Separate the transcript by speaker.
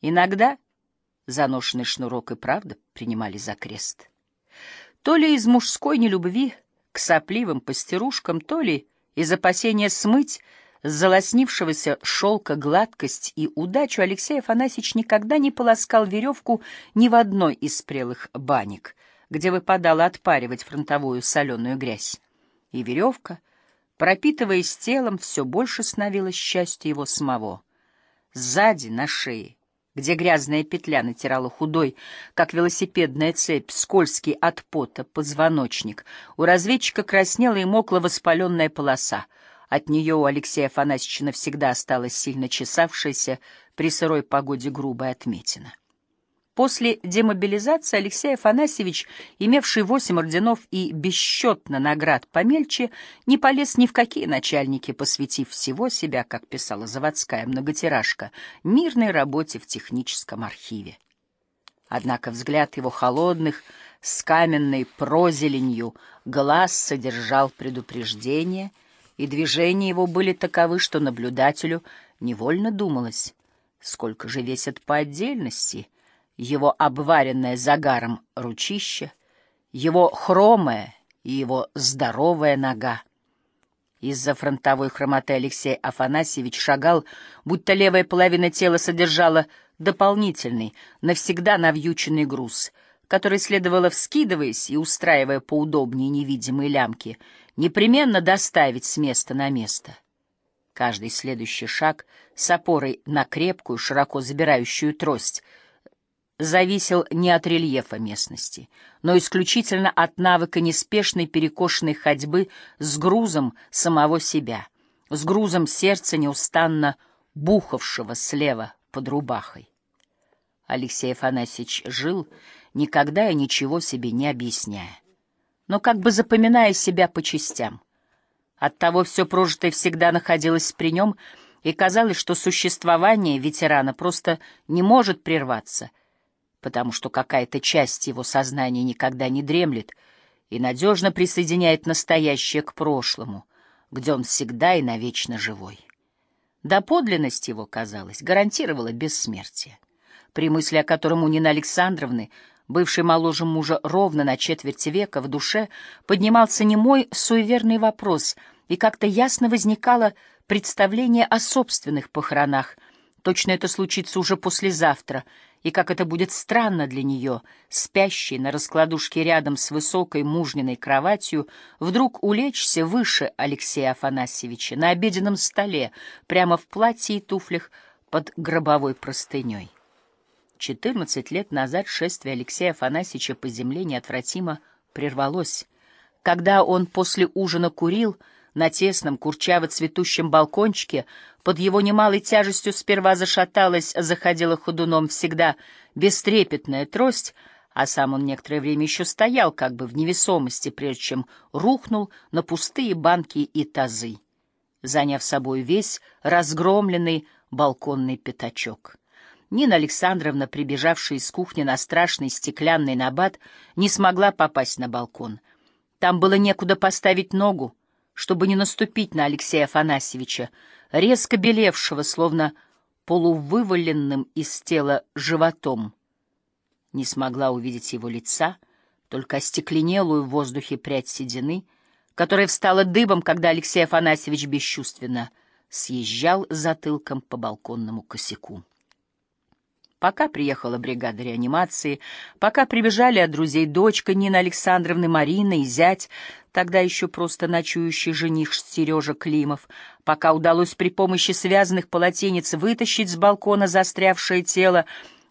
Speaker 1: Иногда заношенный шнурок и правда принимали за крест. То ли из мужской нелюбви к сопливым пастерушкам, то ли из опасения смыть с залоснившегося шелка гладкость и удачу Алексей Афанасьевич никогда не полоскал веревку ни в одной из спрелых банек, где выпадало отпаривать фронтовую соленую грязь. И веревка, пропитываясь телом, все больше становилась счастье его самого. Сзади, на шее, где грязная петля натирала худой, как велосипедная цепь, скользкий от пота позвоночник, у разведчика краснела и мокла воспаленная полоса. От нее у Алексея Афанасьевича навсегда осталась сильно чесавшаяся при сырой погоде грубая отметина. После демобилизации Алексей Афанасьевич, имевший восемь орденов и бесчетно наград помельче, не полез ни в какие начальники, посвятив всего себя, как писала заводская многотиражка, мирной работе в техническом архиве. Однако взгляд его холодных, с каменной прозеленью, глаз содержал предупреждение, и движения его были таковы, что наблюдателю невольно думалось, сколько же весят по отдельности — его обваренное загаром ручище, его хромая и его здоровая нога. Из-за фронтовой хромоты Алексей Афанасьевич шагал, будто левая половина тела содержала дополнительный, навсегда навьюченный груз, который следовало, вскидываясь и устраивая поудобнее невидимые лямки, непременно доставить с места на место. Каждый следующий шаг с опорой на крепкую, широко забирающую трость — зависел не от рельефа местности, но исключительно от навыка неспешной перекошенной ходьбы с грузом самого себя, с грузом сердца неустанно бухавшего слева под рубахой. Алексей Афанасьевич жил, никогда и ничего себе не объясняя, но как бы запоминая себя по частям. Оттого все прожитое всегда находилось при нем, и казалось, что существование ветерана просто не может прерваться — потому что какая-то часть его сознания никогда не дремлет и надежно присоединяет настоящее к прошлому, где он всегда и навечно живой. Доподлинность его, казалось, гарантировала бессмертие, при мысли о котором у Нины Александровны, бывшей моложе мужа ровно на четверть века, в душе поднимался немой суеверный вопрос, и как-то ясно возникало представление о собственных похоронах. Точно это случится уже послезавтра — и как это будет странно для нее, спящей на раскладушке рядом с высокой мужниной кроватью, вдруг улечься выше Алексея Афанасьевича на обеденном столе, прямо в платье и туфлях под гробовой простыней. Четырнадцать лет назад шествие Алексея Афанасьевича по земле неотвратимо прервалось. Когда он после ужина курил, на тесном, курчаво-цветущем балкончике под его немалой тяжестью сперва зашаталась, заходила ходуном всегда бестрепетная трость, а сам он некоторое время еще стоял как бы в невесомости, прежде чем рухнул на пустые банки и тазы, заняв собой весь разгромленный балконный пятачок. Нина Александровна, прибежавшая из кухни на страшный стеклянный набат, не смогла попасть на балкон. Там было некуда поставить ногу, чтобы не наступить на Алексея Афанасьевича, резко белевшего, словно полувываленным из тела животом. Не смогла увидеть его лица, только остекленелую в воздухе прядь седины, которая встала дыбом, когда Алексей Афанасьевич бесчувственно съезжал затылком по балконному косяку. Пока приехала бригада реанимации, пока прибежали от друзей дочка Нины Александровны, Марина и зять, тогда еще просто ночующий жених Сережа Климов, пока удалось при помощи связанных полотенец вытащить с балкона застрявшее тело,